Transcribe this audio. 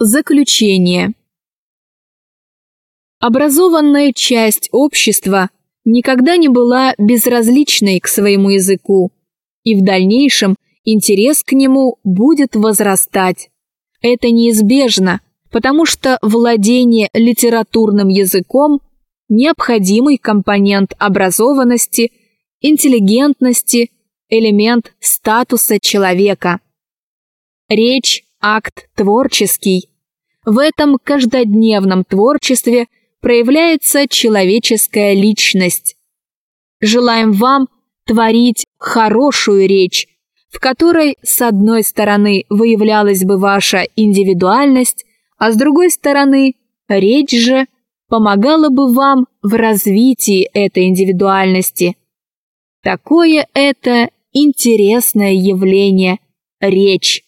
Заключение. Образованная часть общества никогда не была безразличной к своему языку, и в дальнейшем интерес к нему будет возрастать. Это неизбежно, потому что владение литературным языком – необходимый компонент образованности, интеллигентности, элемент статуса человека. Речь акт творческий. В этом каждодневном творчестве проявляется человеческая личность. Желаем вам творить хорошую речь, в которой с одной стороны выявлялась бы ваша индивидуальность, а с другой стороны речь же помогала бы вам в развитии этой индивидуальности. Такое это интересное явление – речь.